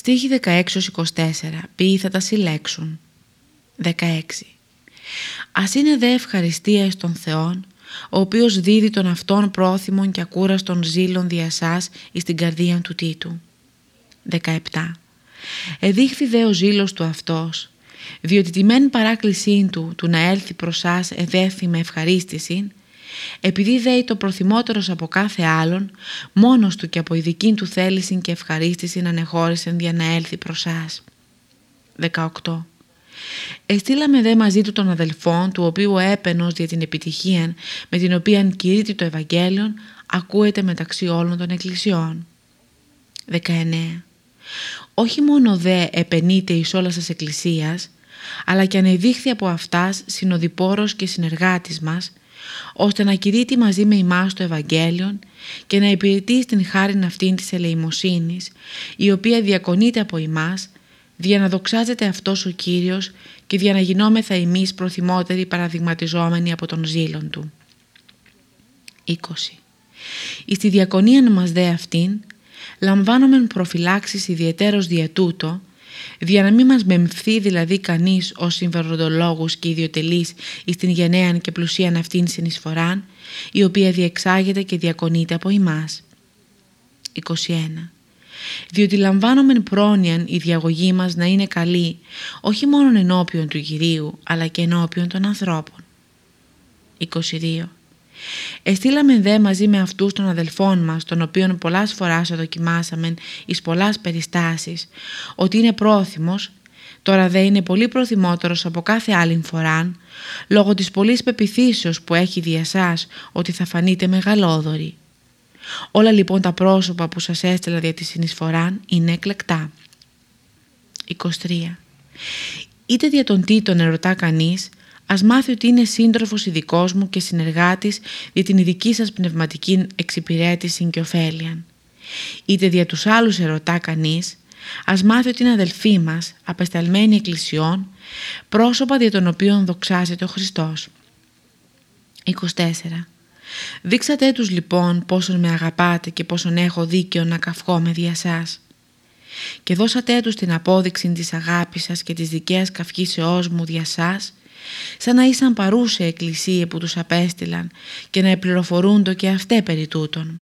Στίχη 16-24. Ποιοι θα τα συλλέξουν; 16. Ας είναι δε ευχαριστίας εις τον Θεόν, ο οποίος δίδει τον αυτόν πρόθυμον και ακούραστον ζήλων δια σας εις την καρδία του Τίτου. 17. Εδείχθη δε ο ζήλος του αυτός, διότι τη μεν παράκλησή του του να έλθει προς σας εδέθη με ευχαρίστηση, επειδή δέει το προθυμότερος από κάθε άλλον, μόνος του και από ειδική του θέληση και ευχαρίστηση να ανεχώρησεν για να έλθει προς σας. 18. Εστήλαμε δε μαζί του των αδελφών, του οποίου έπαινος για την επιτυχία με την οποία κηρύττει το Ευαγγέλιο, ακούεται μεταξύ όλων των εκκλησιών. 19. Όχι μόνο δε επενείται εις όλας σας εκκλησίας, αλλά και ανεδείχθη από αυτάς συνοδοιπόρος και συνεργάτης μας, ώστε να κηρύττει μαζί με εμάς το Ευαγγέλιο και να υπηρετεί στην χάρη αυτήν της ελεημοσύνης, η οποία διακονείται από εμάς, δια να δοξάζεται αυτός ο Κύριος και δια να γινόμεθα εμείς προθυμότεροι παραδειγματιζόμενοι από τον ζήλον Του. 20. Εις τη διακονία μας δε αυτήν, λαμβάνομεν προφυλάξεις ιδιαιτέρως δια τούτο, δια να μην μας μεμφθεί δηλαδή κανείς ως συμφεροντολόγους και ιδιωτελείς εις την γενναίαν και πλουσίαν αυτήν συνεισφοράν, η οποία διεξάγεται και διακονείται από εμάς. 21. Διότι λαμβάνομεν πρόνοιαν η διαγωγή μας να είναι καλή, όχι μόνο ενώπιον του Κυρίου, αλλά και ενώπιον των ανθρώπων. 22. Εστήλαμε δε μαζί με αυτούς των αδελφών μας, των οποίων πολλάς φοράς δοκιμάσαμε εις πολλάς περιστάσεις, ότι είναι πρόθυμος, τώρα δε είναι πολύ προθυμότερος από κάθε άλλη φορά, λόγω της πολλής πεπιθήσεως που έχει δια σας ότι θα φανείτε μεγαλόδοροι. Όλα λοιπόν τα πρόσωπα που σας έστειλα δια της συνεισφορά είναι εκλεκτά. 23. Είτε δια των τίτων ερωτά κανείς, ας μάθει ότι είναι σύντροφος ειδικό μου και συνεργάτης για την ειδική σας πνευματική εξυπηρέτηση και ωφέλεια. Είτε δια τους άλλους ερωτά κανείς, ας μάθει ότι είναι αδελφοί μας, απεσταλμένοι εκκλησιών, πρόσωπα δια των οποίων δοξάζεται ο Χριστός. 24. Δείξατε τους λοιπόν πόσον με αγαπάτε και πόσον έχω δίκαιο να καυχώ δια σας. Και δώσατε τους την απόδειξη της αγάπης σας και της δικαίας καυχήσεώς μου δια σας, σαν να ήσαν παρούσε εκκλησίε που τους απέστειλαν και να επληροφορούν το και αυτέ περί τούτων.